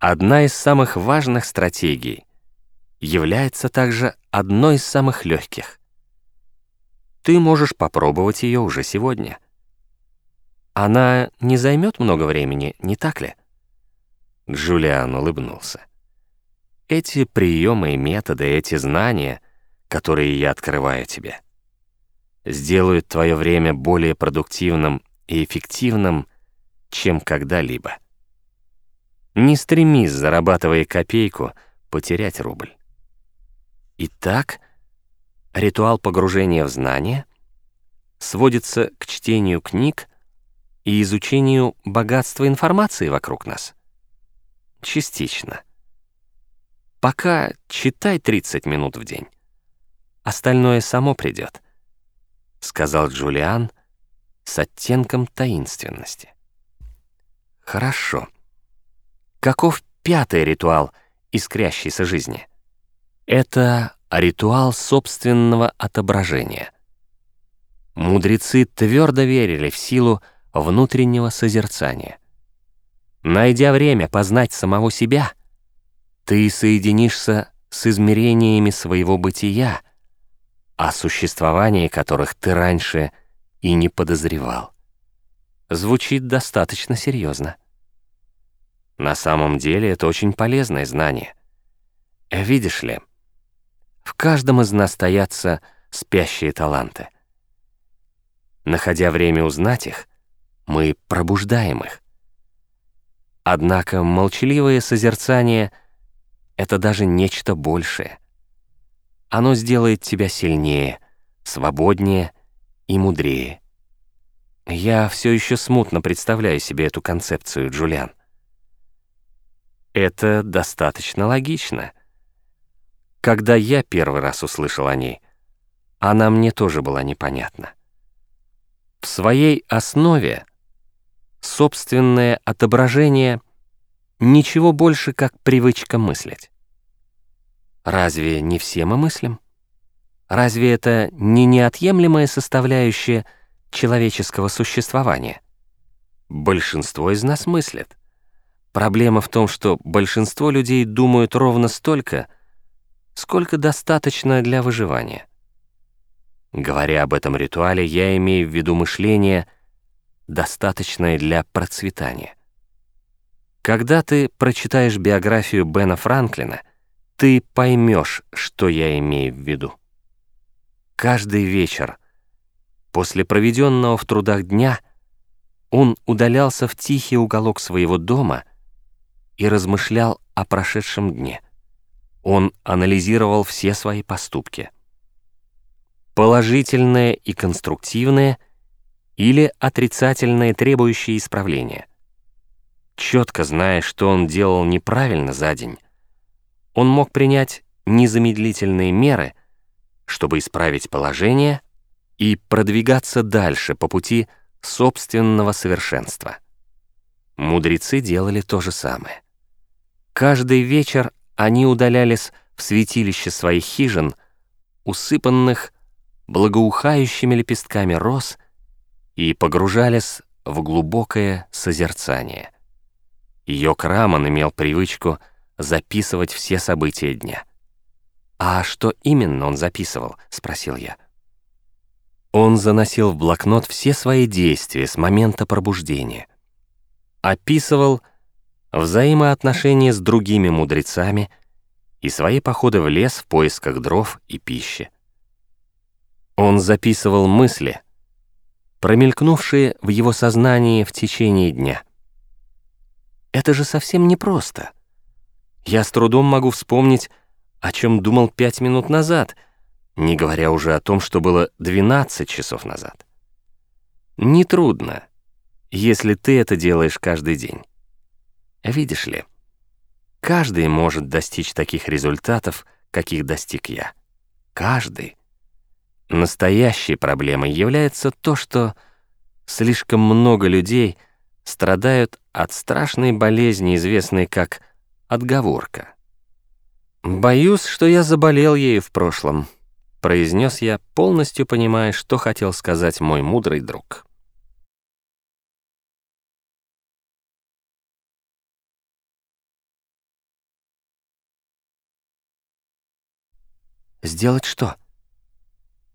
Одна из самых важных стратегий является также одной из самых легких. Ты можешь попробовать ее уже сегодня. Она не займет много времени, не так ли? Джулиан улыбнулся. Эти приемы и методы, эти знания, которые я открываю тебе, сделают твое время более продуктивным и эффективным, чем когда-либо. Не стремись, зарабатывая копейку, потерять рубль. Итак, ритуал погружения в знания сводится к чтению книг и изучению богатства информации вокруг нас. Частично. Пока читай 30 минут в день. Остальное само придет, сказал Джулиан с оттенком таинственности. Хорошо. Каков пятый ритуал искрящейся жизни? Это ритуал собственного отображения. Мудрецы твердо верили в силу внутреннего созерцания. Найдя время познать самого себя, ты соединишься с измерениями своего бытия, о существовании которых ты раньше и не подозревал. Звучит достаточно серьезно. На самом деле это очень полезное знание. Видишь ли, в каждом из нас таятся спящие таланты. Находя время узнать их, мы пробуждаем их. Однако молчаливое созерцание — это даже нечто большее. Оно сделает тебя сильнее, свободнее и мудрее. Я все еще смутно представляю себе эту концепцию, Джулиан. Это достаточно логично. Когда я первый раз услышал о ней, она мне тоже была непонятна. В своей основе собственное отображение ничего больше, как привычка мыслить. Разве не все мы мыслим? Разве это не неотъемлемая составляющая человеческого существования? Большинство из нас мыслят. Проблема в том, что большинство людей думают ровно столько, сколько достаточно для выживания. Говоря об этом ритуале, я имею в виду мышление, достаточное для процветания. Когда ты прочитаешь биографию Бена Франклина, ты поймешь, что я имею в виду. Каждый вечер, после проведенного в трудах дня, он удалялся в тихий уголок своего дома — и размышлял о прошедшем дне. Он анализировал все свои поступки. Положительные и конструктивные или отрицательные, требующие исправления. Четко зная, что он делал неправильно за день, он мог принять незамедлительные меры, чтобы исправить положение и продвигаться дальше по пути собственного совершенства. Мудрецы делали то же самое. Каждый вечер они удалялись в святилище своих хижин, усыпанных благоухающими лепестками роз, и погружались в глубокое созерцание. Ее Краман имел привычку записывать все события дня. «А что именно он записывал?» — спросил я. Он заносил в блокнот все свои действия с момента пробуждения. Описывал — взаимоотношения с другими мудрецами и свои походы в лес в поисках дров и пищи. Он записывал мысли, промелькнувшие в его сознании в течение дня. Это же совсем непросто. Я с трудом могу вспомнить, о чем думал пять минут назад, не говоря уже о том, что было 12 часов назад. Нетрудно, если ты это делаешь каждый день. Видишь ли, каждый может достичь таких результатов, каких достиг я. Каждый. Настоящей проблемой является то, что слишком много людей страдают от страшной болезни, известной как отговорка. «Боюсь, что я заболел ею в прошлом», — произнес я, полностью понимая, что хотел сказать мой мудрый друг. Сделать что?